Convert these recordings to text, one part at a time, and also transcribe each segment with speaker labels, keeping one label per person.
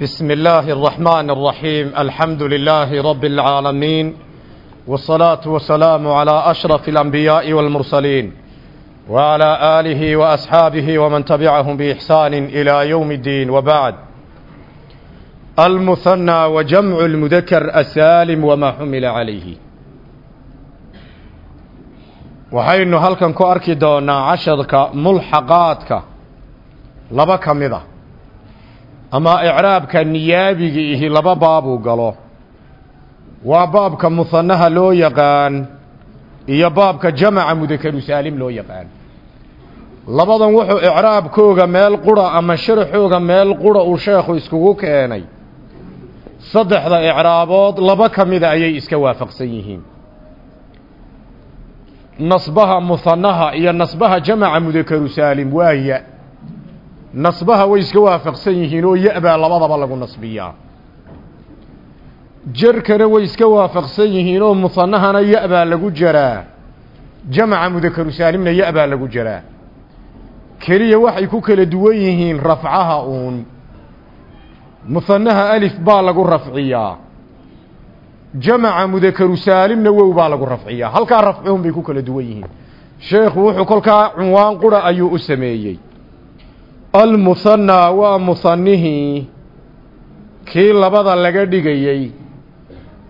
Speaker 1: بسم الله الرحمن الرحيم الحمد لله رب العالمين والصلاة والسلام على أشرف الأنبياء والمرسلين وعلى آله وأصحابه ومن تبعهم بإحسان إلى يوم الدين وبعد المثنى وجمع المذكر السالم وما حمل عليه waxaynu halkan ku arki doonaa casharka mulxaqaadka laba ka mid a ama icraabka niyaabiga ihi laba baabuu galo. Waa baabka muhanaha loo yaqaan iyo baabka jamaca mudakaru saalim loo yaqaan. Labadan wuxuu icraabkooga meel qura ama sharaxooga meel qura uu sheekhu iskugu keenay. Saddexda icraabood laba ka mida ayay iska waafaqsan yihiin. Nasbaha muhanaha iyo nasbaha jamaca mudakaru saalim waa nasbaha way iska waafaqsan yihiin oo ya-baa labadaba lagu nasbiyaa. Jerkana way iska waafaqsan yihiin oo muhanahana ya-baa lagu jaraa. Jamaca mudakaru saalimna ya-baa lagu jaraa. Keliya waxay ku kala duwan yihiin rafcaha uun. Muhanaha alif baa lagu rafciyaa. Jamaca mudakaru saalimna wow baa lagu rafciyaa. Halkaa rafcuun bay ku kala duwan yihiin. Sheekhu wuxuu kolkaa cunwaan qura ayuu u sameeyey almuhanaa waa muhanihii kii labada laga dhigayey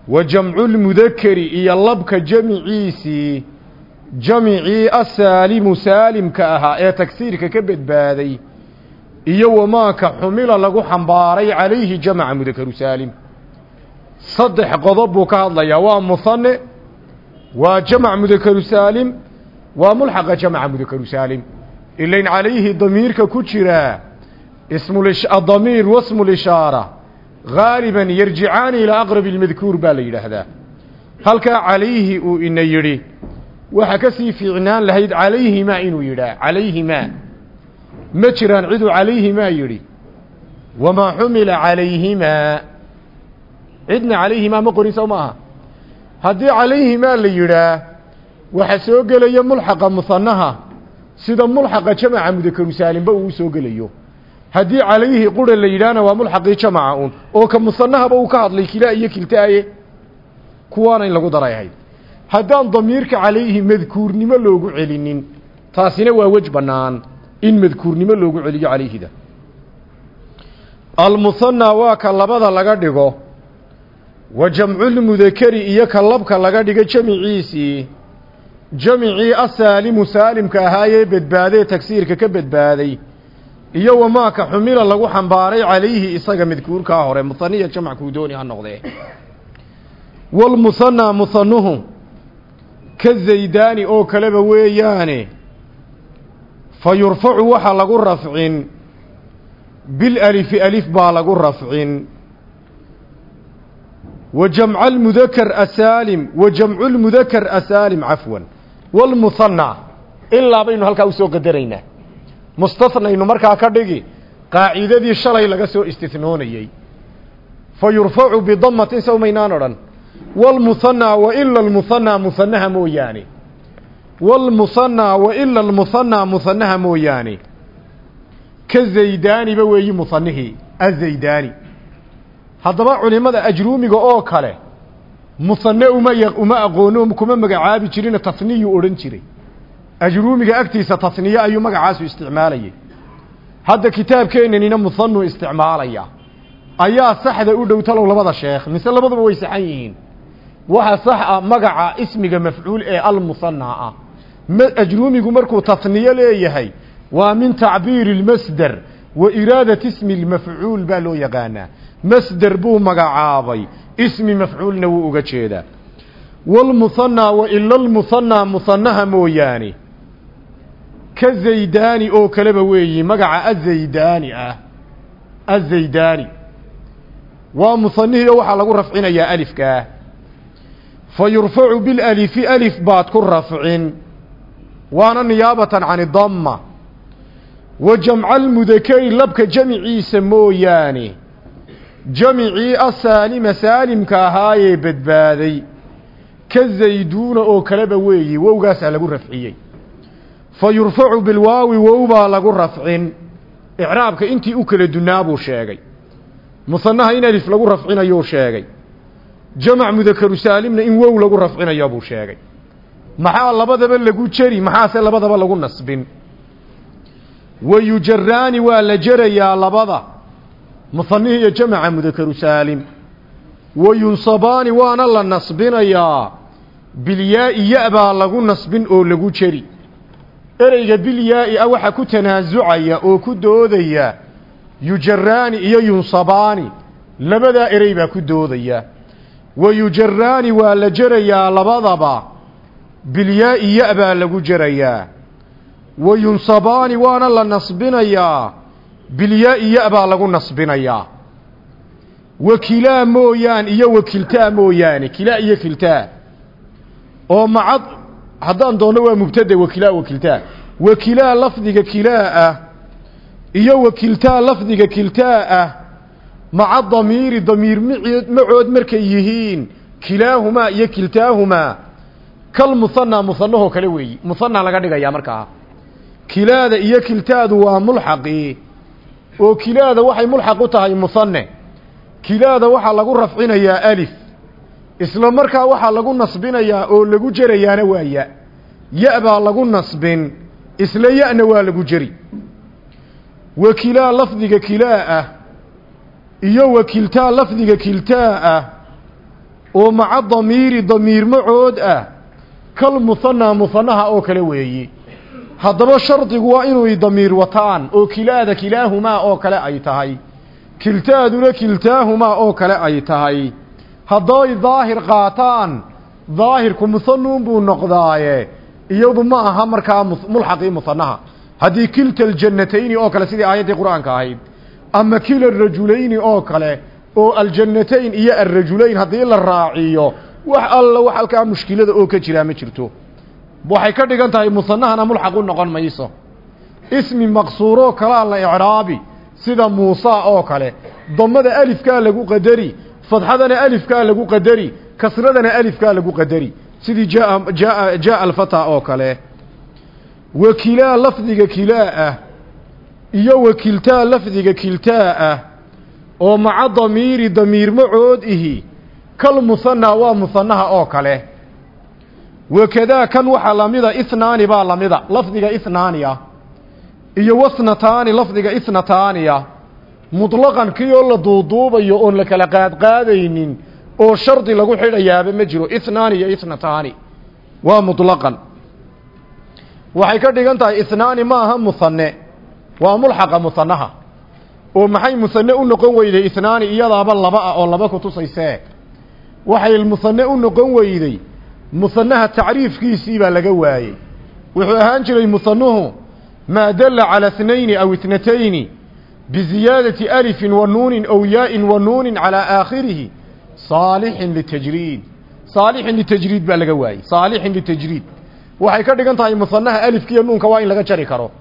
Speaker 1: wa jamculmudakeri iyo labka jamiciisii jamicii asaalimu saalimka ahaa ee tagsiirka ka badbaaday. Iyo wamaaka xumila lagu xambaaray calayhi jamaca mudakaru saalim. Saddex qodob buu ka hadlayaa. Waa muhane waa jamac mudakaru saalim waa mulxaqa jamaca mudakaru saalim ilayn calayhi damiirka ku jiraa ismuadamiir wasmu lishaara gaaliban yarjicaani ilaa aqrabi lmadkuur baa la yidhaahdaa halkaa calayhi uu ina yidhi waxa ka sii fiicnaan lahayd calayhimaa inuu yidhaah calayhimaa ma jiraan ciduu calayhimaa yidhi wamaa xumila calayhimaa cidna calayhimaa ma qorin sow ma aha haddii calayhimaa la yidhaah waxa soo gelaya mulxaqa muhanaha sida mulxaqa jamaca mudakaru saalimba uu soo gelayo. Haddii calayhi qura la yidhaahna waa mulxaqii jamaca un oo ka musanahaba uu ka hadlay kilaa iyo kiltaaye kuwaana in lagu daray ahayd. Haddaan damiirka calayhi madkuurnimo loogu celinin taasina waa wej bannaan in madkuurnimo loogu celiyo calayhida. Almuhanaa waa ka labada laga dhigo wa jamculmudakeri iyo ka labka laga dhigo jamiciisii jamicii asaalimu saalimka ahaayee badbaadee tagsiirka ka badbaaday iyo wamaaka xumila lagu xambaaray calayhi isaga madkuurkaa hore. Muhaniya jamac kuu dooni ha noqdee. Walmuhanaa muhanuhu ka zaydaani oo kaleba weeyaane fa yurfacu waxaa lagu rafcin bilalifi alif baa lagu rafcin. Wa jamca almudakar asaalim wa lmudakar asaalim cafwan walmuhanaa ilaa baynu halkaa u soo qadaraynaa mustathnaynu markaa ka dhigi qaacidadii shalay laga soo istihnoonayey fa yurfacu bidamatin sawmaynaan odhan walmuhanaa wa ila almuhanaa muhanaha mooyaane walmuhanaa wa ila almuhanaa muhanaha mooyaane ka zaydaaniba weeyi muhanihii azaydaani haddaba culimada ajruumiga oo kale muhane uma uma aqoono kuma magacaabi jirina tasniyuu odhan jiray. Ajruumiga agtiisa tasniye ayuu magacaasu isticmaalayay. Hadda kitaabkeenanina muhanuu isticmaalaya. Ayaa saxda u dhow talow labada sheekh mise labaduba way saxan yihiin. Waxa sax ah magaca ismiga mafcuul ee almuhanaa ah. Ajruumigu markuu tasniye leeyahay waa min tacbiiri اlmasder wa iraadati ismi اlmafcuul baa loo yaqaanaa. Masder buu magacaabay ismi mafcuulna wuu uga jeedaa walmuhanaa wa ila lmuhanaa muhanaha mooyaane. Ka zaydaani oo kaleba weeyi magaca azaydaani ah. Azaydaani waa muhanihiio waxaa lagu rafcinayaa alifkaa fa yurfacu bilalifi alif baad ku rafcin. Waana niyaabatan can idama wa jamca almudakeri labka jamiciisa mooyaane jamicii asaalima saalimka ahaayee badbaaday ka zayduuna oo kaleba weeyi wowgaasaa lagu rafciyey fa yurfacu bilwaawi wow baa lagu rafcin icraabka intii u kala dunaa buu sheegay musanaha in alif lagu rafcinayuu sheegay jamac mudakaru saalimna in wow lagu rafcinayo buu sheegay maxaa labadaba lagu jeri maxaase labadaba lagu nasbin wayujaraani waa la jerayaa labada musanihii iyo jamaca mudakaru saalim wayunsabaani waana la nasbinayaa bilyaa-i ya baa lagu nasbin oo lagu jeri ereyga bilyaa-i ah waxaa ku tanaasucaya oo ku doodaya. Yujaraani iyo yunsabaani. Labadaa erey baa ku doodaya. Wayujaraani waa la jerayaa labadaba. Bilyaa-i ya baa lagu jerayaa wayunsabaani waana la nasbinayaa bilyaa-i ya baa lagu nasbinayaa wakilaa mooyaan iyo wakiltaa mooyaane kilaa iyo kiltaa. Oo macad haddaan doonno waa mubtada wakilaa wakiltaa wakilaa lafdiga kilaa ah iyo wakiltaa lafdiga kiltaa ah maca damiiri damiir md macood markay yihiin kilaahumaa iyo kiltaahumaa. Kal muhanaa muhanahoo kale weeyi. Muhanaa laga dhigayaa markaa. Kilaada iyo kiltaadu waa mulxaqii oo kilaada waxay mulxaq u tahay muhane kilaada waxaa lagu rafcinayaa alif. Isla markaa waxaa lagu nasbinayaa oo lagu jerayaana waa ya ya baa lagu nasbin isla ya-na waa lagu jeri. Wakilaa lafdiga kilaa ah iyo wakiltaa lafdiga kiltaa ah oo maca damiiri damiir macood ah kal muhanaa muhanaha oo kale weeyi haddaba shardigu waa inuu damiir wataan oo kilaada kilaahumaa oo kale ay tahay. Kiltaaduna kiltaahumaa oo kale ay tahay. Hadday daahir qaataan daahirku muhanuun buu noqdaaye. Iyadu ma aha markaa mulxaqii muhanaha haddii kilta aljannatayni oo kale sidii aayaddii qur'aanka ahayd ama kila rajulayni oo kale oo aljannatayn iyo alrajulayn haddii la raaciyo wax alla wax halkaa mushkilada oo ka jiraa ma jirto waxay ka dhigan tahay musanahana mulxaq u noqon mayso. Ismi maqsuuroo kalaa la icraabi sida muusa oo kale. Damada alifkaa lagu qadari fadxadana alifkaa lagu qadari kasradana alifkaa lagu qadari. Sidii jaa jaa jaa alfata oo kale. Wakilaa lafdiga kilaa ah iyo wakiltaa lafdiga kiltaa ah oo maca damiiri damiir macood ihi kal muhanaa waa muhanaha oo kale wakadaa kan waxaa lamida ihnaani baa lamida lafdiga ihnaaniya iyo wasnataani lafdiga ithnataaniya mutlaqan kii oo la duuduubayo oon la kala qaadqaadaynin oo shardi lagu xidhayaaba ma jiro ihnaani iyo ithnataani waa mutlaqan waxay ka dhigan tahay ihnaani maaha muhane waa mulxaqa muhanaha oo maxay muhane u noqon weyday ihnaani iyadaaba laba ah oo laba ku tusaysee waxay muhane u noqon weyday muhanaha tacriifkiisii baa laga waayey wuxuu ahaan jiray muhanuhu maa dalla calى اثنayni aw اثنatayni biziyaadati alifin wa nuunin aw yaa'in wa nuunin calىa aakhirihi saalixin litajriid saalixin litajriid baa laga waayey saalixin litajriid waxay ka dhigan tahay muhanaha alifkiiyo nuunka waa in laga jari karo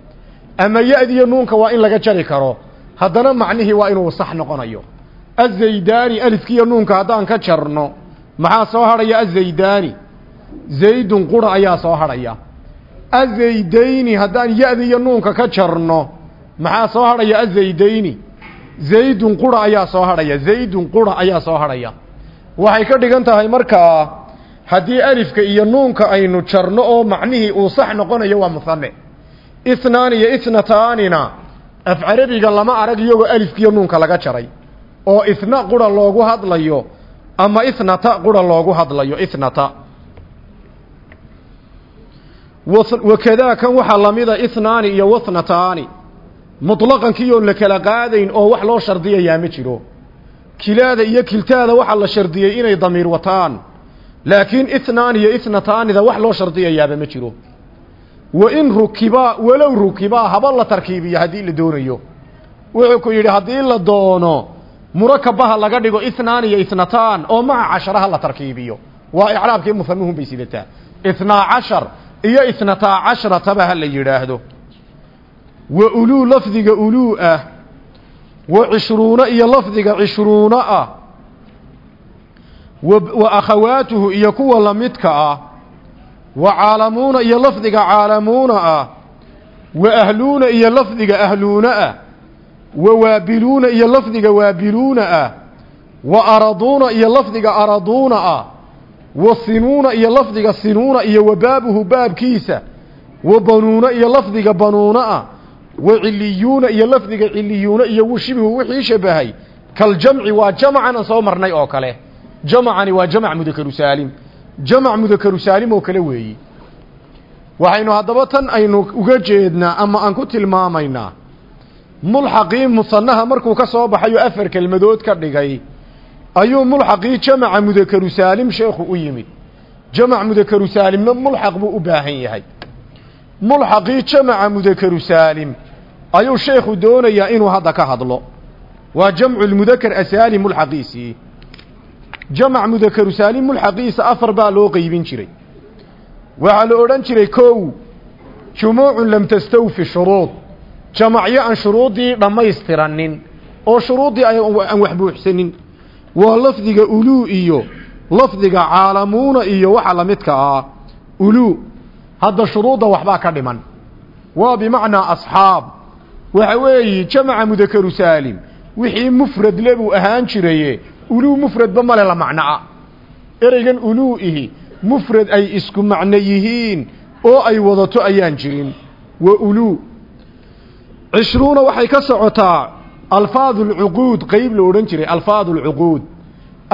Speaker 1: ama ya-diyo nuunka waa in laga jari karo haddana macnihii waa inuu sax noqonayo azaydaani alifkiiyo nuunka haddaan ka jarno maxaa soo hadhaya azaydaani Zaydun qura ayaa soo hadhaya. Azaydayni haddaan ya-da iyo nuunka ka jarno maxaa soo hadhaya azaydayni zaydun qura ayaa soo hadhaya. Zaydun qura ayaa soo hadhaya. Waxay ka dhigan tahay markaa haddii alifka iyo nuunka aynu jarno oo macnihii uu sax noqonayo waa muhane ithnaan iyo ithnataanina af carabiga lama arag iyagoo alifkiiyo nuunka laga jaray. Oo ithna qura loogu hadlayo ama ithnata qura loogu hadlayo ithnata wakadaa kan waxaa lamida ihnaani iyo wathnataani. Mutlaqankii oon la kala qaadayn oo wax loo shardiyayaa ma jiro. Kilaada iyo kiltaada waxaa la shardiyey inay damiir wataan. Laakiin ihnaani iyo ithnataanida wax loo shardiyayaaba ma jiro. Wa in rukibaa walow rukibaa haba la tarkiibiyo haddii la doonayo. Wuxuu ku yidhi haddii la doono murakabaha laga dhigo ithnaan iyo ithnataan oo maca casharaha la tarkiibiyo. Waa icraabkii muhanuhun bay sidataa. Ithnaa cashar iyo itnataa casharataba ha la yidhaahdo. Wa uluu lafdiga uluu ah wa cishruuna iyo lafdiga cishruuna ah wa akhawaatuhu iyo kuwa lamidka ah wa caalamuuna iyo lafdiga caalamuuna ah wa ahluuna iyo lafdiga ahluuna ah wa waabiluuna iyo lafdiga waabiluuna ah wa araduuna iyo lafdiga araduuna ah wa sinuuna iyo lafdiga sinuuna iyo wa baabuhu baabkiisa. Wa banuuna iyo lafdiga banuuna ah. Wa ciliyuuna iyo lafdiga ciliyuuna iyo washibhu wixii shabahay kaljamci waa jamcan aan soo marnay oo kale. Jamcani waa jamc mudakaru saalim. Jamc mudakaru saalim oo kale weeyi. Waxaynu haddaba tan aynu uga jeednaa ama aan ku tilmaamaynaa. Mulxaqii musanaha markuu ka soo baxayo afar kelmadood ka dhigay ayuu mulxaqii jamaca mudakaru saalim sheekhu u yimid. Jamac mudakaru saalimna mulxaq buu u baahan yahay. Mulxaqii jamaca mudakaru saalim ayuu sheekhu doonayaa inuu hadda ka hadlo. Waa jamcu lmudakar asaali mulxaqiisii jamac mudakaru saalim mulxaqiisa afar baa loo qeybin jiray. Waxaa la odhan jiray kow jumuucun lam tastawfi shuruud. Jamacyo aan shuruuddii dhammaystiranin oo shuruuddii aan wax waa lafdiga uluu iyo lafdiga caalamuuna iyo waxa la midka ah uluu hadda shuruudda waxbaa ka dhiman. Waa bimacnaa asxaab. Waxa weeye jamaca mudakaru saalim. Wixii mufrad le buu ahaan jiraye uluu mufradba male la macnoa ereygan uluu ihi mufrad ay isku macno yihiin oo ay wadato ayaan jirin. Wa uluu cishruuna waxay ka socotaa alfaadu lcuquud qeyb la odhan jiray alfaadu lcuquud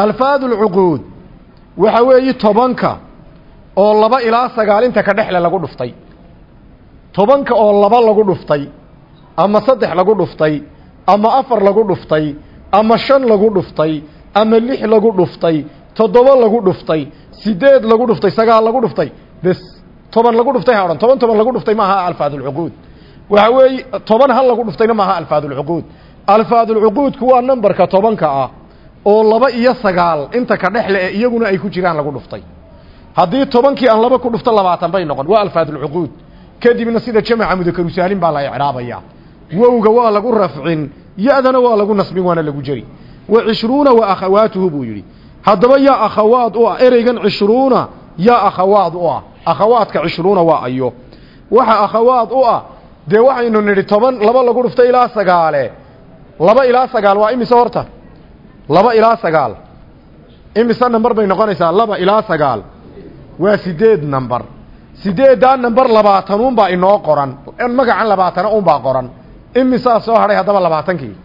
Speaker 1: alfaadu lcuquud waxa weeye tobanka oo laba ilaa sagaalinta ka dhexle lagu dhuftay. Tobanka oo laba lagu dhuftay ama saddex lagu dhuftay ama afar lagu dhuftay ama shan lagu dhuftay ama lix lagu dhuftay toddoba lagu dhuftay sideed lagu dhuftay sagaal lagu dhuftay bes toban lagu dhuftay ha odhan toban toban lagu dhuftay maaha alfaadulcuquud waxa weeye toban hal lagu dhuftayna maaha alfaadulcuquud alfaadulcuquudku waa nambarka tobanka ah oo laba iyo sagaal inta ka dhexle ee iyaguna ay ku jiraan lagu dhuftay. Haddii tobankii aan laba ku dhufto labaatan bay noqon. Waa alfaadulcuquud. Kadibna sida jamaca mudakaru saalim baa la icraabaya. Wowga waa lagu rafcin ya-dana waa lagu nasbin waana lagu jeri wa cishruuna wa akhawaatuhu buu yidhi. Haddaba yaa akhawaad u ah ereygan cishruuna yaa akhawaad u ah. Akhawaadka cishruuna waa ayo. Waxa akhawaad u ah dee waxaynu nidhi toban laba lagu dhuftay ilaa sagaale laba ilaa sagaal waa imise horta? Laba ilaa sagaal. Imise namber bay noqonaysaa? Laba ilaa sagaal. Waa sideed namber sideeddaa namber labaatanuunbaa inoo qoran. Magacan labaatana unbaa qoran. Imisaa soo hadhay haddaba labaatankii.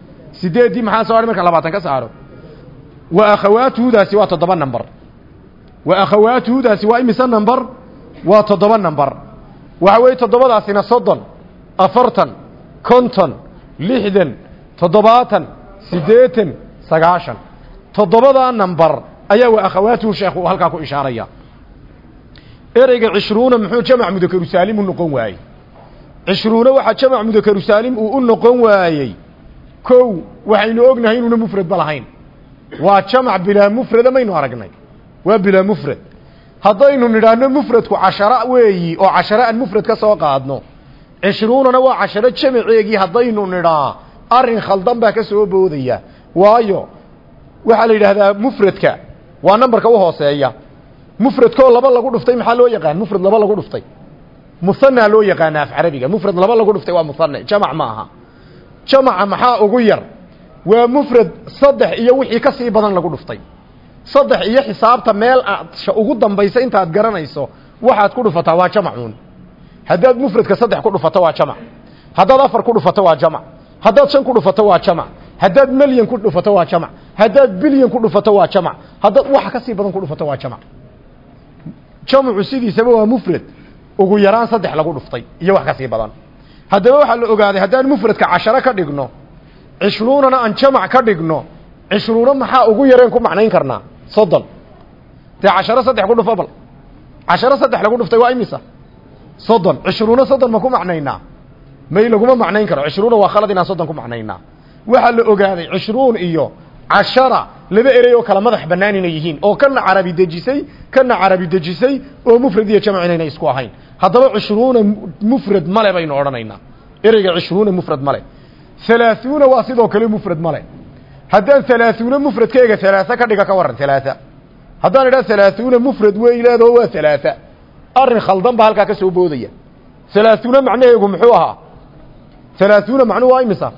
Speaker 1: Sideeddii maxaa soo hadhay marka labaatan ka saaro? Wa akhawaatuhudaasi waa toddoba namber wa akhawaatuhudaasi waa imise namber waa toddoba namber waxa weeye toddobadaasina soddon afartan konton lixdan toddobaatan siddeetan sagaashan. Toddobadaa namber ayaa wa akhawaatuhu sheekhu uu halkaa ku ishaaraya. Ereyga cishruuna muxuu jamac mudakaru saalim u noqon waayey. Cishruuna waxaa jamac mudakaru saalim uu u noqon waayey. Kow waxaynu ognahay inuuna mufradba lahayn. Waa jamac bilaa mufrada maynu aragnay. Waa bilaa mufrad. Haddaynu nidhaahno mufradku cashara weeyi oo cashare aan mufrad ka soo qaadno cishruunana waa casharo jamaceegii haddaynu nidhaa arrin khaldan baa ka soo boodaya. Waayo waxaa la yidhaahdaa mufradka. Waa nambarka u hooseeya. Mufradkoo laba lagu dhuftay maxaa loo yaqaan? Mufrad laba lagu dhuftay. Muhanaa loo yaqaana af carabiga. Mufrad laba lagu dhuftay waa muhane jamac ma aha. Maxaa ugu yar? Waa mufrad saddex iyo wixii ka sii badan lagu dhuftay. Saddex iyo xisaabta meel aad ugu dambaysa intaad garanayso waxaad ku dhufataa waa jamacuun haddaad mufradka saddex ku dhufato waa jamac. Haddaad afar ku dhufato waa jamac haddaad shan ku dhufato waa jamac. Haddaad melyan ku dhufato waa jamac. Haddaad bilyan ku dhufato waa jamac. Haddaad waxa ka sii badan ku dhufato waa jamac. Jamcu sidiisaba waa mufrad. Ugu yaraan saddex lagu dhuftay iyo wax ka sii badan. Haddaba waxaa la ogaaday haddaan mufradka casharo ka dhigno cishruunana aan jamac ka dhigno cishruuna maxaa ugu yareen ku macnayn karnaa? Soddon. Dee casharo saddex ku dhufo bal. Casharo saddex lagu dhuftay waa imisa? Soddon. Cishruuna soddon ma ku macnaynaa may laguma macnayn karo cishruuna waa khalad inaan soddon ku macnaynaa waxaa la ogaaday cishruun iyo cashara laba erey oo kala madax bannaan inay yihiin oo kana carabi dejisay kana carabi dejisay oo mufrad iyo jamc inaynay isku ahayn haddaba cishruuna mufrad male baynu odhanaynaa ereyga cishruuna mufrad male halaaثuuna waa sidoo kale mufrad male haddaan halaaثuuna mufrad ka ega halaaa ka dhiga ka waran halaaa haddaan idhaa halaaثuuna mufrad wey leedaho waa halaaa arrin khaldan baa halkaa ka soo boodaya halaaثuuna macnaheegu muxuu ahaa halaaثuuna macnuu waa imisa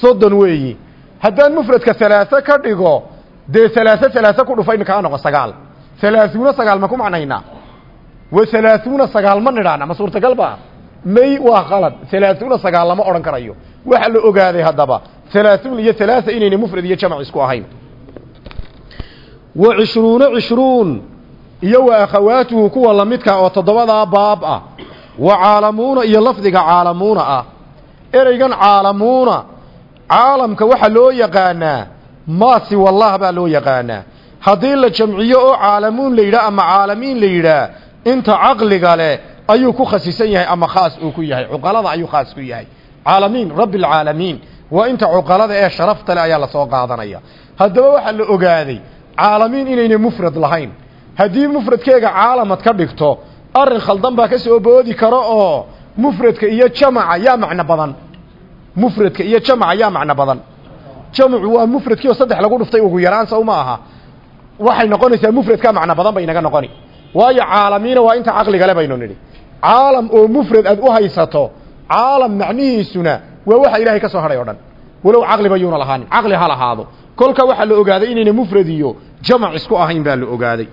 Speaker 1: soddon weeyi haddaan mufradka halaase ka dhigo dee halaase halaase ku dhufa iminkaa noqo sagaal halaaثuuna sagaal ma ku macnaynaa wa halaaثuuna sagaal ma nidhaana ma suurtagal ba may waa qalad halaaثuuna sagaal lama odhan karayo waxa la ogaaday haddaba halaaثuun iyo halaasa inayna mufrad iyo jamc isku ahayn wa cishruuna cishruun iyo wa akhawaatuhu kuwa lamidka oo toddobadaa baab ah wa caalamuuna iyo lafdiga caalamuuna ah ereygan caalamuuna caalamka waxaa loo yaqaanaa maasi wallah baa loo yaqaanaa haddii la jamciyo oo caalamuun la yidhaah ama caalamiin la yidhaah inta caqliga leh ayuu ku khasisan yahay ama khaas uu ku yahay. Cuqalada ayuu khaas ku yahay. Caalamiin rabbi alcaalamiin waa inta cuqalada ee sharafta leh ayaa la soo qaadanaya. Haddaba waxaa la ogaaday caalamiin inayna mufrad lahayn. Haddii mufradkeega caalamad ka dhigto arrin khaldan baa ka soo boodi karo oo mufradka iyo jamaca yaa macno badan mufradka iyo jamaca yaa macno badan. Jamcu waa mufradkii oo saddex lagu dhuftay ugu yaraan sow ma aha. Waxay noqonaysaa mufradkaa macno badan bay inaga noqoni. Waayo caalamiina waa inta caqligale baynu nidhi. Caalam oo mufrad aad u haysato caalam macnihiisuna waa waxa ilaahay ka soo hadhay o dhan. Walow caqliba yuuna lahaanin caqli ha lahaado. Kolka waxaa la ogaaday inayna mufrad iyo jamac isku ahayn baa la ogaaday.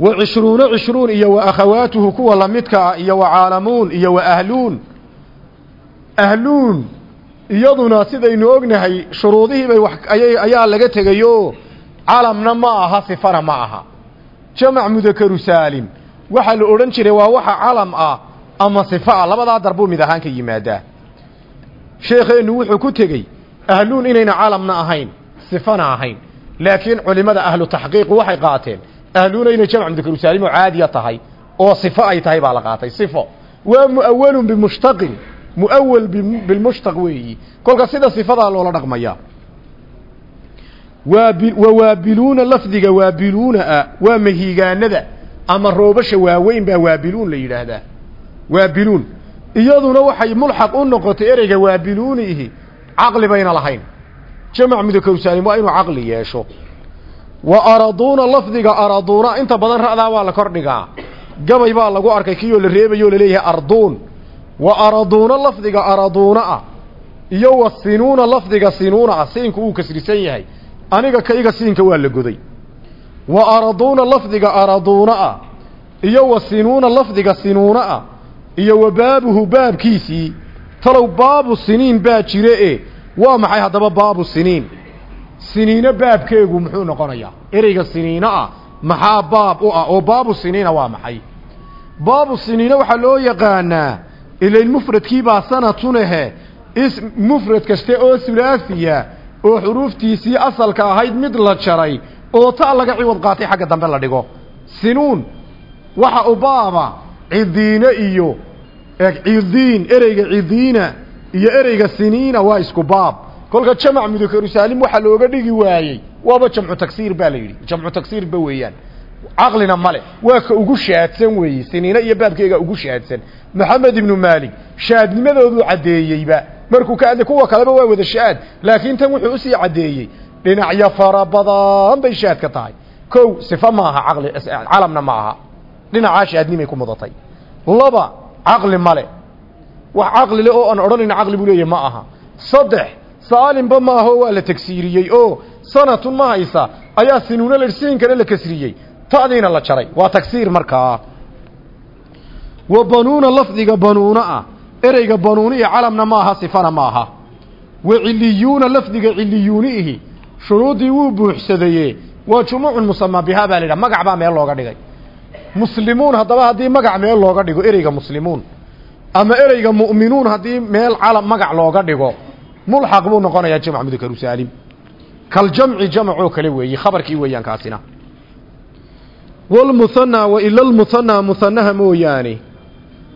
Speaker 1: Wa cishruuna cishruun iyo wa akhawaatuhu kuwa lamidka ah iyo wa caalamuun iyo wa ahluun ahluun iyaduna sidaynu ognahay shuruudihii bay wax ayay ayaa laga tegayo calamna ma aha sifana ma aha. Jamac mudakaru saalim. Waxaa la odhan jiray waa waxa calam ah ama sifa ah. Labadaa darbuu mid ahaan ka yimaadaa. Sheekheennu wuxuu ku tegey ahluun inayna calamna ahayn sifana ahayn. Laakiin culimada ahlu taxqiiqu waxay qaateen ahluuna inay jamc mudakaru saalim oo caadiya tahay oo sifo ay tahay baa la qaatay. Sifo. Waa muawalun bimushtaqin muawal bilmushtaq weeyi. Kolka sida sifadaa loola dhaqmaya. Waabi wa waabiluuna lafdiga waabiluuna ah waa mahiigaanada ama roobasha waaweyn baa waabiluun la yidhaahdaa. Waabiluun. Iyaduna waxay mulxaq u noqotay ereyga waabiluuniihi caqli bayna lahayn. Jamac mudakaru saalim waa inuu caqli yeesho. Wa araduuna lafdiga araduuna inta badan ra'daa waa la kordhigaa. Gabay baa lagu arkay kiyoo la reebayoo la leeyahay arduun wa araduuna lafdiga araduuna ah iyo wa sinuuna lafdiga sinuuna ah siinka uu kasrisan yahay aniga kayga siinka waa la goday. Wa araduuna lafdiga araduuna ah iyo wa sinuuna lafdiga sinuuna ah iyo wa baabuhu baabkiisii talow baabu siniin baa jire e waa maxay haddaba baabu siniin? Siniino baabkeegu muxuu noqonayaa? Ereyga siniino ah maxaa baab u ah? Oo baabu siniina waa maxay? Baabu siniina waxaa loo yaqaanaa ilayn mufradkiibaa sanatunehe is mufrad kaste oo hulaasiya oo xuruuftiisii asalka ahayd mid la jaray oo ta laga ciwad qaatay xagga dambe la dhigo sinuun waxa u baaba cidiine iyo cidiin ereyga cidiina iyo ereyga siniina waa isku baab kolka jamac mudakaru saalim waxaa looga dhigi waayey waaba jamcu tagsiir baa la yidhi jamcu tagsiirba weeyaan caqlina male waa ka ugu shaadsan weeye siniina iyo baabkeega ugu shaadsan. Maxamed ibnu maalik shaadnimadooduu caddeeyeyba. Markuu ka hadlay kuwa kaleba waa wada shaad laakiin tan wuxuu u sii caddeeyey. Dhinacyo fara badan bay shaad ka tahay. Kow sifa maaha caqli calamna ma aha. Dhinacaa shaadnimay ku mudatay. Laba caqli male wax caqli le oo aan odhanayna caqli buu leeyahy ma aha. Saddex saalimba maaho waa la tagsiiriyey. Oo sanatun ma haysa ayaa sinuuna la siinkana la kasriyey ta'diina la jaray. Waa tagsiir markaa wa banuuna lafdiga banuuna ah. Ereyga banuuni iyo calamna maaha sifana maaha. Wa ciliyuuna lafdiga ciliyuuniihi shuruuddii wuu buuxsadaye waa jumuucun musamaa bihaa baa la magac baa meel looga dhigay. Muslimuun haddaba haddii magac meel looga dhigo ereyga muslimuun. Ama ereyga mu'minuun haddii meel calam magac looga dhigo mulxaq buu noqonayaa jamc mudakaru saalim kaljamci jamacoo kale weeye khabarkii weeyaan kaasina walmuhanaa wa ila lmuhanaa muhanaha mooyaane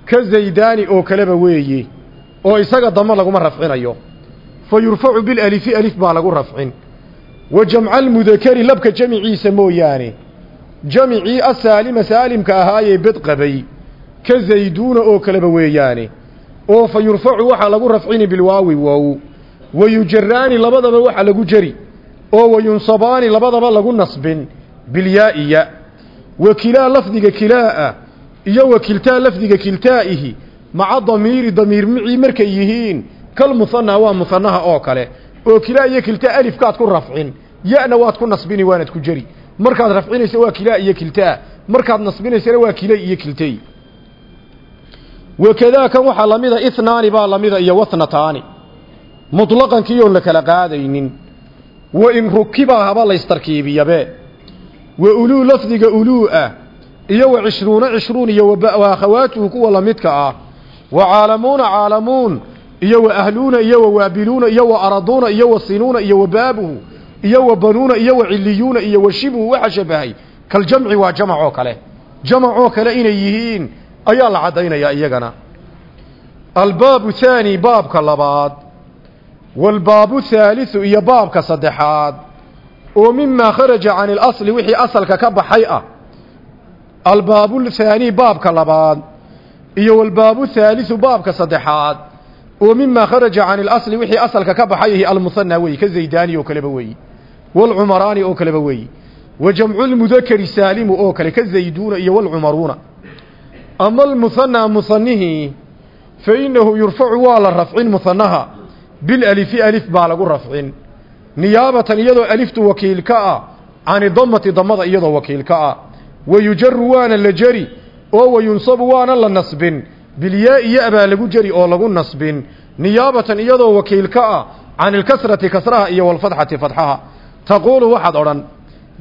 Speaker 1: ka zaydaani oo kaleba weeye oo isaga damo laguma rafcinayo fa yurfacu bilalifi alif baa lagu rafcin wa jamca almudakari labka jamiciisa mooyaane jamicii asaalima saalimka ahaayee bed qabay ka zayduuna oo kaleba weeyaane oo fa yurfacu waxaa lagu rafcini bilwaawi wow wa yujaraani labadaba waxa lagu jeri oo wa labadaba lagu nasbin bilyaa'iya wa kilaa lafdiga kilaa'a iyo wa kiltaa lafdiga kiltaa'ihi maca damiiri damiir micii markay yihiin kal muhanaa waa muhanaha oo kale. Oo kilaa iyo kiltaa alifkaad ku rafcin ya-na waad ku nasbini waanad ku jeri markaad rafcinaysa waa kilaa iyo kiltaa markaad nasbinaysana waa kilay iyo kiltay. Wakadaa kan waxaa lamida ithnaani baa lamida iyo wathnataani. Mutlaqankii oon la kala qaadaynin. Wa in rukibaa haba laystarkiibiyabe wa uluu lafdiga uluu ah iyo wa cishruuna cishruun iyo wa akhawaatuhu kuwa lamidka ah wa caalamuuna caalamuun iyo wa ahluuna iyo wa waabiluuna iyo wa araduuna iyo wa sinuuna iyo wa baabuhu iyo wa banuuna iyo wa ciliyuuna iyo wa shibhu waxa shabahay kaljamci waa jamac oo kale jamac oo kale inay yihiin ayaa la caddaynayaa iyagana albaabu thaani baabka labaad waalbaabu thaalithu iyo baabka saddexaad oo mimaa kharaja can ilasli wixii asalka ka baxay ah albaabu thaani baabka labaad iyo walbaabu thaalithu baabka saddexaad oo mimaa kharaja can ilasli wixii asalka ka baxay ahi almuhanaa weeyi ka zaydaani oo kaleba weeyi waalcumaraani oo kaleba weeyi wa jamculmudakari saalimu oo kale ka zayduuna iyo walcumaruuna ama almuhanaa muhanihii fa innahu yurfacu waa la rafcin muhanaha bilalifi alif baa lagu rafcin niyaabatan iyadoo aliftu wakiil ka ah cani damati damada iyadoo wakiil ka ah. Wa yujaru waana la jeri oo wa yunsabu waana la nasbin. Bilyaa-i ya baa lagu jeri oo lagu nasbin. Niyaabatan iyadoo wakiil ka ah can ilkasrati kasraha iyo walfadxati fadxaha. Taquulu waxaad odhan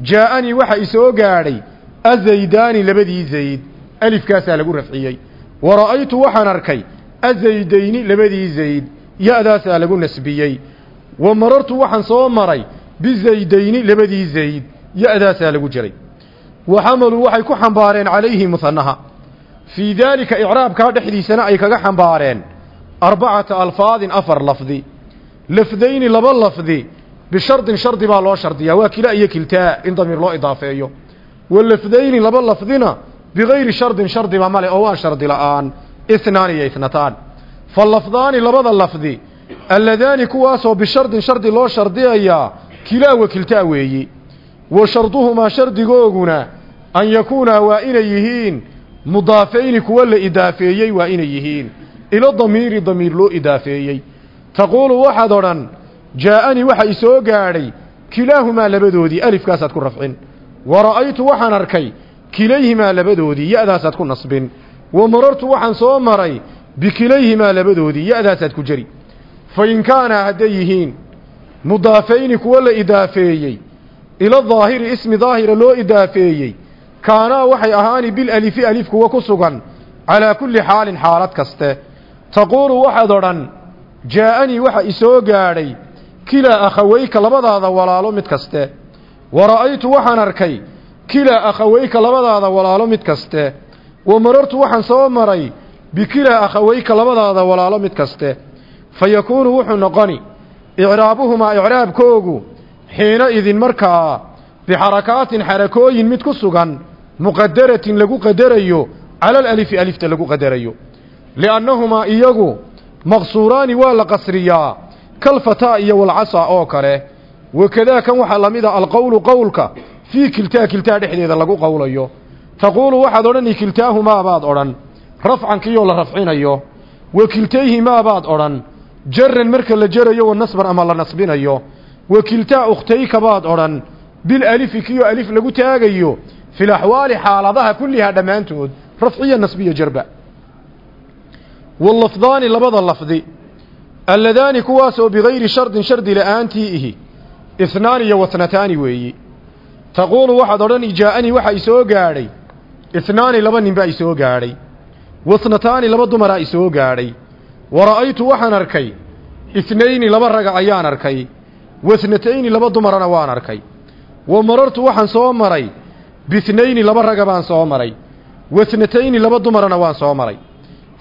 Speaker 1: jaa-anii waxa isoo gaadhay azaydaani labadii zayd. Alifkaasaa lagu rafciyey. Wa ra'aytu waxaan arkay azaydayni labadii zayd. Ya-daasaa lagu nasbiyey wa marartu waxaan soo maray bizaydayni labadii zayd ya-daasaa lagu jiray. Wa xamaluu waxay ku xambaareen calayhi muhanaha fii daalika icraabkaa dhexdiisana ay kaga xambaareen arbacata alfaadin afar lafdi. Lafdayni laba lafdi bishardin shardi baa loo shardiyaa. Waa kila iyo kiltaa in damiir loo idaafeeyo. Wa lafdayni laba lafdina bigayri shardin shardiba male oo waa shardi la'aan ithnaan iyo itnataan fa labada lafdi alladaani kuwaasoo bishardin shardi loo shardiyayaa kilaa wa kiltaa weeyi. Wa sharduhumaa shardigooguna an yakuunaa waa inay yihiin mudaafayni kuwa la idaafeeyey waa inay yihiin. Ilo damiiri damiir loo idaafeeyey. Taquulu waxaad odhan jaa-anii waxa isoo gaadhay kilaahumaa labadoodii alifkaasaad ku rafcin. Wa ra'aytu waxaan arkay kilayhimaa labadoodii ya-daasaad ku nasbin. Wa marartu waxaan soo maray bikilayhimaa labadoodii ya-daasaad ku jeri fa in kaanaa hadday yihiin mudaafayni kuwa la idaafeeyey ila daahiri ismi daahira loo idaafeeyey kaanaa waxay ahaani bilalifi alif kuwa ku sugan calaa kulli xaalin xaalad kaste taquulu waxaad odhan jaa-anii waxa isoo gaadhay kilaa akhaweyka labadaada walaalo mid kaste wa ra'aytu waxaan arkay kilaa akhaweyka labadaada walaalo mid kaste wa marartu waxaan soo maray bikilaa akhaweyka labadaada walaalo mid kaste fa yakuunu wuxuu noqoni icraabuhumaa icraabkoogu xiina idin markaa bixarakaatin xarakooyin mid ku sugan muqadaratin lagu qadarayo cala alalifi alifta lagu qadarayo liannahumaa iyagu maqsuuraani waa la qasriyaa kalfataa iyo walcasa oo kale wakadaa kan waxaa la mid a alqowlu qowlka fii kiltaa kiltaa dhexdeeda lagu qowlayo taquulu waxaad odhani kiltaahumaa baad odhan rafcankiiyoo la rafcinayo wa kiltayhimaa baad odhan jaran marka la jerayo wa nasban ama la nasbinayo. Wa kiltaa ukhtayka baad odhan bilalifi kiyo alif lagu taagayo fi laxwaali xaaladaha kullihaa dhammaantood rafciya nasbiya jarba. Wallafdaani labada lafdi alladaani kuwaasoo bigayri shardin shardi la'aantii ihi ihnaan iyo watnataani weeyi. Taquulu waxaad odhan jaa-anii waxa isoo gaadhay. Ihnaani laba nin baa isoo gaadhay. Watnataani laba dumaraa isoo gaadhay wa ra'aytu waxaan arkay. Itnayni laba raga ayaan arkay. Watnatayni laba dumarana waan arkay. Wa marartu waxaan soo maray. Biitnayni laba raga baan soo maray. Watnatayni laba dumarana waan soo maray.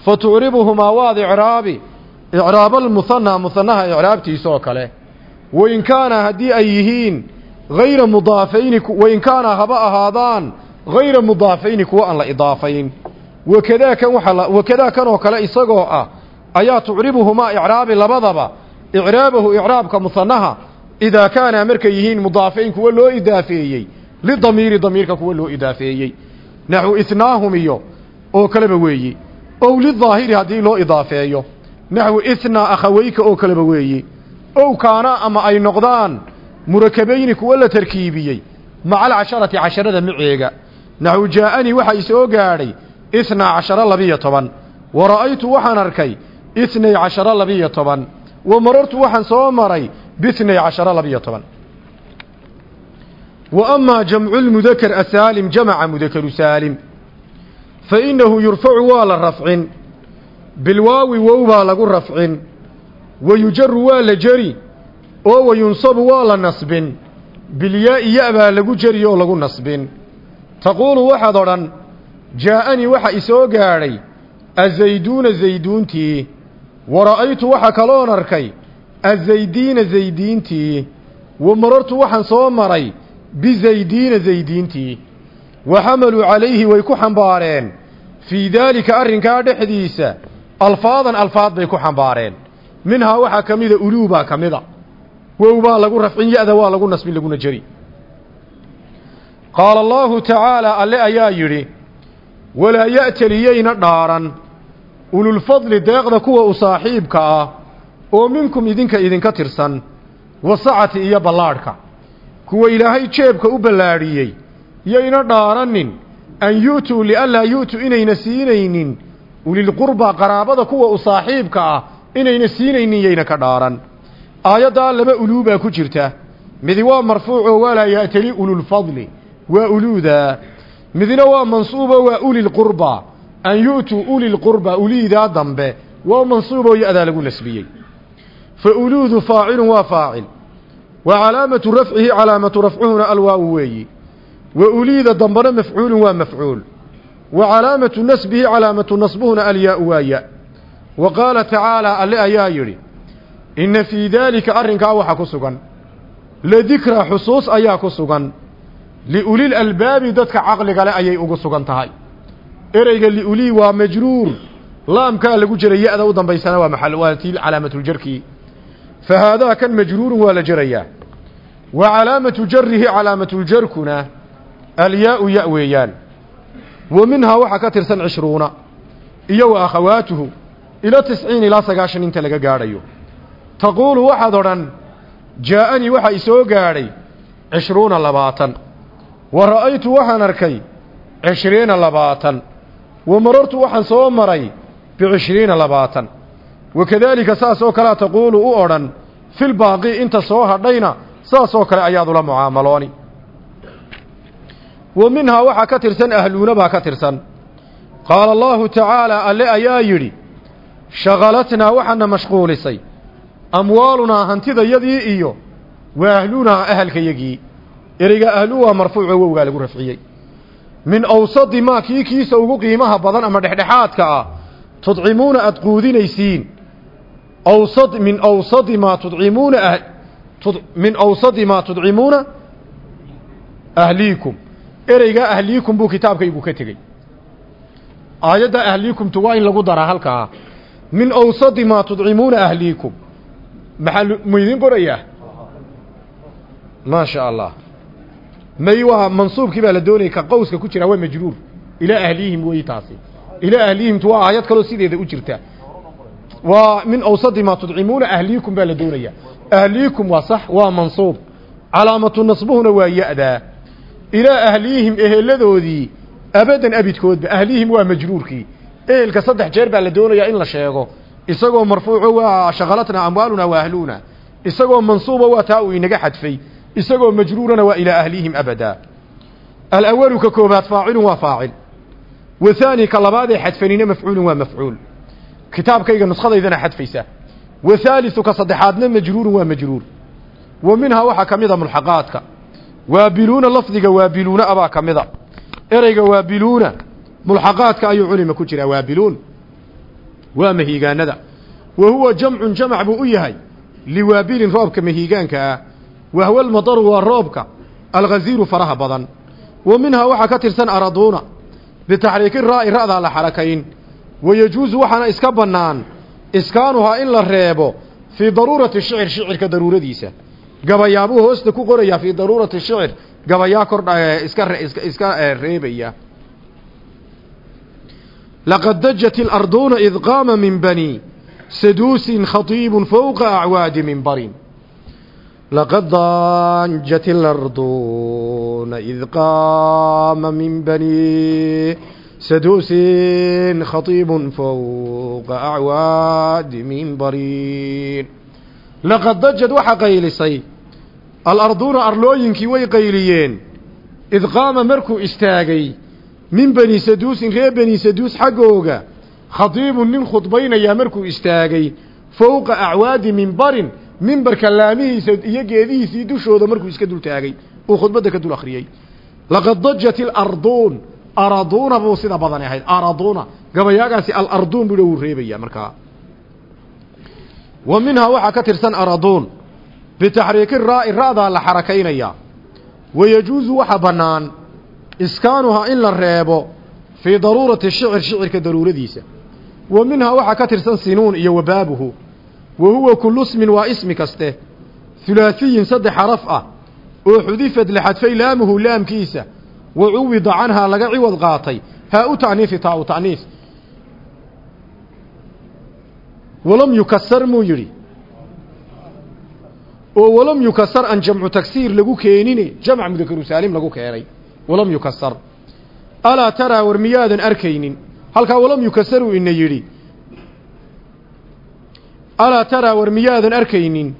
Speaker 1: Fa tucribuhumaa waad icraabi. Icraabalmuhanaa muhanaha icraabtiisaoo kale. Wain kaana haddii ay yihiin hayra mudaafayni wain kaana haba ahaadaan hayra mudaafayni kuwa aan la idaafayn. Wakadaa kan waaa wakadaa kan oo kale isagoo ah ayaa tucribuhumaa icraabi labadaba. Icraabahu icraabka muhanaha idaa kaanaa markay yihiin mudaafayn kuwa loo idaafeeyey. Lidamiiri damiirka kuwa loo idaafeeyey. Naxu itnaahum iyo oo kaleba weeyi. Ow lidaahiri haddii loo idaafeeyo. Naxwi ithnaa akhaweyka oo kaleba weeye ow kaana ama ay noqdaan murakabayni kuwa la tarkiibiyey. Maca alcasharati casharada maceega naxwu jaa'anii waxaa isoo gaadhay ithnaa cashara labiyo toban. Wa ra'aytu waxaan arkay ithnay cashara labiyo toban. Wa marartu waxaan soo maray biithnay cashara labiyo toban. Wa amaa jamcu lmudakar asaalim jamaca mudakaru saalim. Fa innahu yurfacu waa la rafcin. Bilwaawi wow baa lagu rafcin. Wa yujaru waa la jeri oo wa yunsabu waa la nasbin. Bilyaa'i ya baa lagu jeri oo lagu nasbin taquulu waxaad odhan jaa'anii waxa isoo gaadhay azayduuna zayduuntii wa ra'aytu waxa kaloon arkay azaydiina zaydiintii wa marartu waxaan soo maray bizaydiina zaydiintii wa xamaluu calayhi way ku xambaareen. Fii daalika arrinkaa dhexdiisa alfaadan alfaad bay ku xambaareen. Minhaa waxaa ka mida uluu baa ka mida. Wow baa lagu rafcin ya-da waa lagu nasbin laguna jeri qaala allaahu tacaalaa alle ayaa yidhi walaa ya'taliyayna dhaaran ululfadli deeqda kuwa u saaxiibka ah oo minkum idinka idinka tirsan wasacati iyo ballaadhka. Kuwa ilaahay jeebka u ballaadhiyey yayna dhaaranin an yu'tuu lianlaa yu'tuu inayna siinaynin ulilqurbaa qaraabada kuwa u saaxiibka ah inayna siinaynin yayna ka dhaaran. Aayaddaa laba uluu baa ku jirta. Midi waa marfuucoo walaa ya'tali ululfadli waa uluuda midna waa mansuubo waa ulilqurba an yu'tuu ulilqurba uliidaa dambe waa mansuuboo ya-daa lagu nasbiyey fa uluudu faacilun waa faacil wa calaamatu rafcihi calaamatu rafcuhuna alwaawu weeyi wa uliida dambena mafcuulun waa mafcuul wa calaamatu nasbihi calaamatu nasbuhuna alyaau waa ya wa qaala tacaalaa alle ayaa yidhi inna fii daalika arrinkaa waxa ku sugan ladikraa xusuus ayaa ku sugan liulil albaabi dadka caqliga ayay ugu sugan tahay ereyga liulii waa majruur. Laamkaa lagu jiray ya-da u dambaysana waa maxal waa tii calaamatuljarkii fa kan majruurun waa la jerayaa wa calaamatu jarihi calaamatuljarkuna alyaau ya weeyaan. Wa minhaa waxaa ka tirsan cishruuna iyo wa akhawaatuhu ila tisciin ilaa sagaashan inta laga gaadhayo. Taquulu waxaad odhan jaa'anii waxaa isoo gaadhay cishruuna labaatan. Wa ra'aytu waxaan arkay cishriina labaatan wa marartu waxaan soo maray bicishriina labaatan. Wakadaalika saas oo kalea taquulu u odhan filbaaqi inta soo hadhayna saas oo kale ayaad ula mucaamalooni. Wa minhaa waxaa ka tirsan ahluuna baa ka tirsan. Qaala allaahu tacaalaa alle ayaa yidhi shaqalatnaa waxaana mashquulisay amwaalunaa hantidayadii iyo wa ahalkayagii ereyga ahlu waa marfuuco wowgaa lagu rafciyey min awsadi maa kii kiisa ugu qiimaha badan ama dhexdhexaadka ah tudcimuuna aada quudinaysiin. Awsad min awsadi maa tudcimuuna ah min awsadi maa tudcimuuna ahliikum. Ereygaa ahliikum buu kitaabkaygu ka tegey. Aayadda ahliikumtu waa in lagu daraa halkaa min awsadi maa tudcimuuna ahliikum. Maxaa mu idiin qorayaa maa sha allah may waa mansuubkii baa la doonayay ka qowska ku jira waa majruur. Ilaa ahlihim weyi taasi. Ilaa ahlihimtu waa aayad kaloo sideeda u jirta. Waa min awsadi maa tudcimuuna ahliikum baa la doonaya. Ahliikum waa sax waa mansuub. Calaamatu nasbuhuna waa ya-daa ilaa ahlihim eheladoodii abadan abidkoodba ahlihim waa majruurkii. Ehelka saddex jeer baa la doonayaa in la sheego. Isagoo marfuuco waa shaqalatna amwaaluna wa ahluna isagoo mansuuba waa taa uu inaga xadfay isagoo majruurana waa ilaa ahlihim abada. Alawalu ka koobaad faacilun waa faacil. Wahaani ka labaadee xadfanina mafcuulun waa mafcuul. Kitaabkayga nuskhadaydana xadfaysa. Wahaalisu ka saddexaadna majruurun waa majruur. Wa minhaa waxaa ka mida mulxaqaadka. Waabiluuna lafdiga waabiluuna abaa ka mida ereyga waabiluuna mulxaqaadka ayuu culima ku jiraa waabiluun. Waa mahiigaanada. Wa huwa jamcun jamac buu u yahay. Liwaabilin roobka mahiigaanka ah wahwa almadaru waa roobka alghaziiru faraha badan wa minhaa waxaa ka tirsan araduuna bitaxriiki raa'i ra'daa la xarakayn wayejuusu waxaana iska bannaan iskaanuhaa in la reebo fii daruurati shicir shicirka daruuradiisa gabayaabuu hoosta ku qorayaa fii daruurati shicir gabayaa kordha iska iska reebaya laqad dajat ilarduuna id qaama min bani saduusin khatiibun fowqa acwaadi min لقد ضانجت الأرضون إذ قام من بني سدوس خطيب فوق أعواد منبرين لقد ضجت وحا قيلسي الأرضون أرلوينكي وي قيليين إذ قام مركو استاغي من بني سدوس غير بني سدوس حقوغا خطيب نين خطبين يا مركو استاغي فوق أعواد منبر mimbarka laamihiisa iyo geedihiisii dushooda markuu iska dul taagay uu khudbadda ka dul akhriyey laqad dajat ilarduun araduuna buu sida badan ahayd. Araduuna. Gabayaagaasi alarduun buu wuu reebaya markaa wa minhaa waxaa ka tirsan araduun. Bitaxriiki raa'i ra'daa la xarakaynayaa. Wayajuusu waxa bannaan iskaanuhaa in la reebo fii daruurati shicir shicirka daruuradiisa. Wa minhaa waxaa ka tirsan sinuun iyo wabaabuhu wa huwa kullu smin waa ismi kaste hulaasiyin saddex xaraf ah oo xudifad la xadfay laamuhu laamkiisa wa cuwida canhaa laga ciwad qaatay haa u ta'niifi taa u ta'niif walam yukasar muu yidhi oo walam yukasar an jamcu tagsiir lagu keenine jamc mudakaru saalim lagu keenay walam yukasar alaa taraa war miyaadan arkaynin halkaa walam yukasaru ina yidhi alaa taraa war miyaadan arkaynin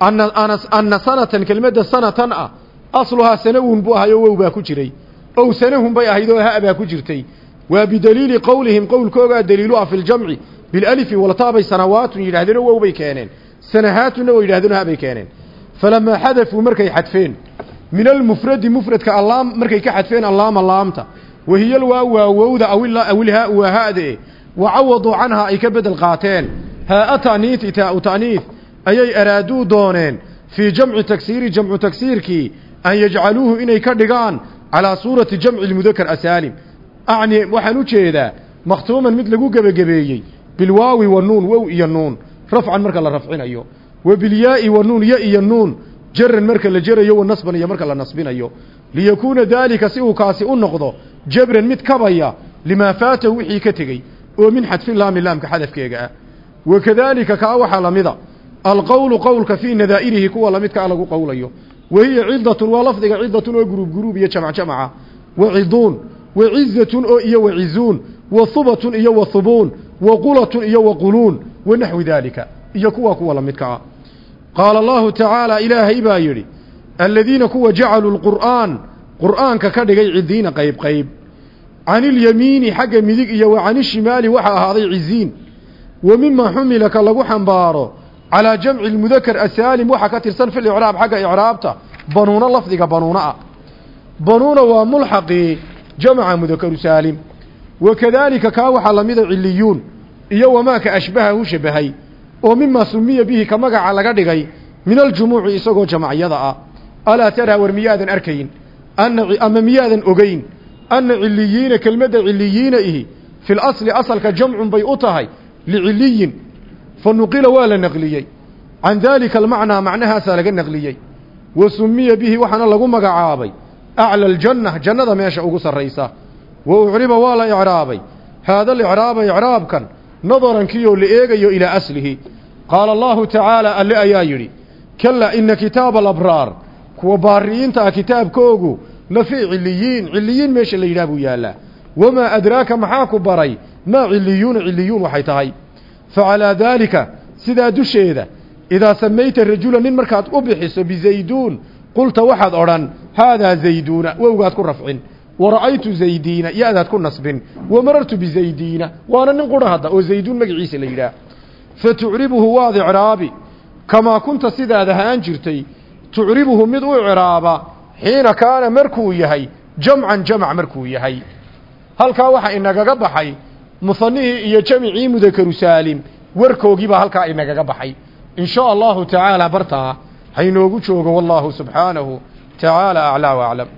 Speaker 1: anna anna sanatan kelmadda sanatan ah asluhaa sanawun buu ahay oo wow baa ku jiray ow sanahun bay ahayd oo ha baa ku jirtay waa bidaliili qowlihim qowlkoogaa daliilu ah fi ljamci bilalifi waltaabay sanawaatun yidhahdeen oo wow bay keeneen sanahaatunna way yidhahdeen oo ha bay keeneen falamaa xadafuu markay xadfeen min almufradi mufradka allaam markay ka xadfeen allaama laamta wahiyal waa waawowda awilhaa waa ha'de canhaa ay ka bedel qaateen haa ta'niiti taau ta'niif ayay araaduu dooneen. Fii jamci tagsiiri jamcu tagsiirkii an yajcaluuhu inay ka dhigaan calaa suurati jamci lmudakar asaalim. Acni waxaan u jeedaa makhtuuman mid lagu gebagabeeyey bilwaawi wa nuun wow iyo nuun. Rafcan marka la rafcinayo. Wa bilyaa'i wa nuun ya iyo nuun. Jaran marka la jerayo wa nasban iyo marka la nasbinayo. Liyakuuna daalika si uu kaasi u noqdo jabran mid kabaya limaa faatahu wixii ka tegey. Oo min laami laamka xadafkeega ah wakadaalika kaa waxaa la mida alqowlu qowlka fii nadaa'irihi kuwa lamidka a lagu qowlayo wa hiya cidatun waa lafdiga cidatun oo guruub guruub iyo jamc jamca wa ciduun wa cizatun oo iyo wa cizuun wa hubatun iyo wa hubuun wa qulatun iyo wa quluun wa naxwi daalika iyo kuwa kuwa lamidka ah qaala allahu tacaala ilaahay baa yidhi aladiina kuwa jacaluu lqur'aan qur'aanka ka dhigay cidiina qayb qayb can ilyamiini xagga midig iyo wa canishimaali waxaa ahaaday ciziin calaa jamci lmudakar asaalim waxaa ka tirsan fi licraab xagga icraabta banuuna lafdiga banuuna ah. Banuuna waa mulxaqii jamca mudakaru saalim. Wakadaalika kaa waxaa lamida ciliyuun iyo wamaaka ashbahahu shabahay oo mima sumiya bihi ka magaca laga dhigay min aljumuuci isagoo jamacyada ah. Alaa taraa war miyaadan arkayn ana ama miyaadan ogeyn anna ciliyiina kelmadda ciliyiina ihi fi lasli asalka jamcun bay u tahay liciliyin fa nuqila waa la naqliyey can daalika almacnaa macnahaasaa laga naqliyey wa sumiya bihi waxaana lagu magacaabay acla aljanna jannada meesha ugu sarraysa wa ucriba waa la icraabay haada alicraaba icraabkan nadarankiioo la eegayo ilaa aslihi qaala allahu tacaala alle ayaa yidhi kala ina kitaaba alabraar kuwa baari'iinta ah kitaabkoogu la fii ciliyiin ciliyiin meesha la yidhaah buu yaallaa wamaa adraaka maxaa ku baray maa ciliyuuna ciliyuun waxay tahay. Fa calaa daalika sidaa dusheeda idaa samayta rajula nin markaad u bixiso bizayduun qulta waxaad odhan haadaa zayduuna wowgaad ku rafcin. Wa ra'aytu zaydiina ya-daad ku nasbin. Wa marartu bizaydiina waana nin qura hadda oo zayduun magaciisa la yidhaah. Fa tucribuhu waad icraabi kamaa kunta sidaad ahaan jirtay tucribuhu mid u icraaba xiina kaana markuu yahay jamcan jamc markuu yahay. Halkaa waxaa inagaga baxay musanihii iyo jamicii mudakaru saalim warkoogii baa halkaa inagaga baxay. In shaa allahu tacaala bartaa haynoogu joogo wallahu subxaanahu tacaala aclaa waclam